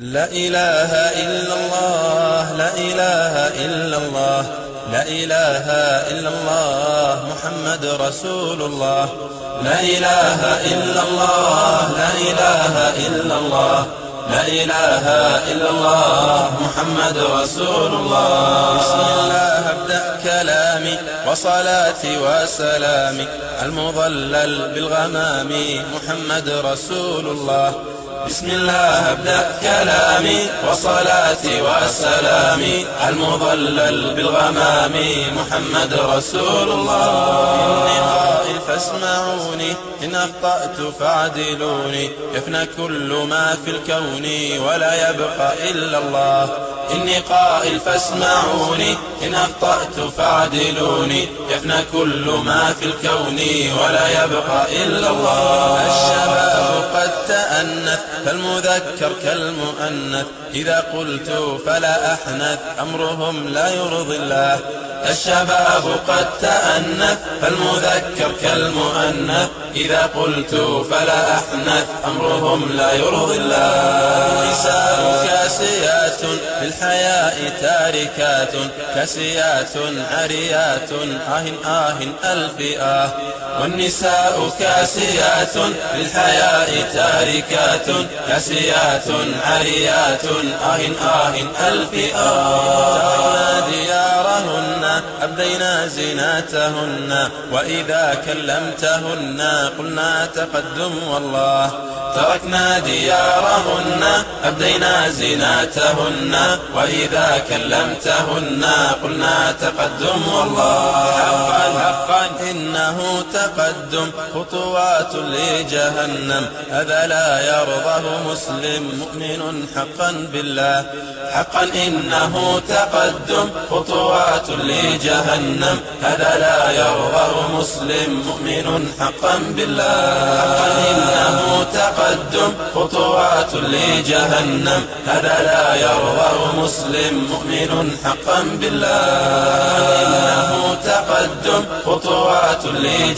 لا إله إلا الله لا إله إلا الله لا إله إلا الله محمد رسول الله لا إله إلا الله لا إله إلا الله لا إله إلا الله محمد رسول الله بسم الله أبدأ كلامي وصلاتي وسلامي المضلل بالغمام محمد رسول الله بسم الله أبدأ كلامي وصلاتي وسلامي المضلل بالغمام محمد رسول الله. إني قائل فاسمعوني إن أخطأت فاعدلوني. يفنى كل ما في الكون ولا يبقى إلا الله. إني قائل فاسمعوني إن أخطأت فاعدلوني. يفنى كل ما في الكون ولا يبقى إلا الله. الشباب قد تأنث فالمذكر كالمؤنث. إذا قلت فلا أحنث أمرهم لا يرضي الله. الشباب قد تأنث فالمذكر كالمؤنث. إذا قلت فلا أحنث أمرهم لا يرضي الله. في الحياء تاركات كاسيات عريات. آه آه ألف آه والنساء كاسيات في الحياء تاركات كاسيات عريات. آه آه ألف آه أبدينا زيناتهن وإذا كلمتهن قلنا تقدم والله. تركنا ديارهن أبدينا زيناتهن وإذا كلمتهن قلنا تقدم والله. حقا حقا. إنه تقدم خطوات لجهنم. هذا لا يرضاه مسلم مؤمن حقا بالله. حقا إنه تقدم خطوات لجهنم. هذا لا يرضاه مسلم مؤمن حقا بالله. حقا إنه تقدم خطوات لجهنم. هذا لا يرضاه مسلم مؤمن حقا بالله. إنه تقدم خطوات لجهنم.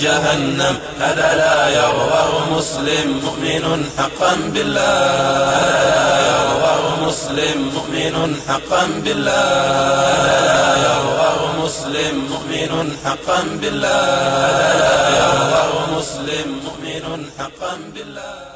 هذا لا يرضاه مسلم مؤمن حقا بالله. مسلم مؤمن حقا بالله يرضاه مسلم مؤمن حقا بالله يرضاه مسلم مؤمن حقا بالله.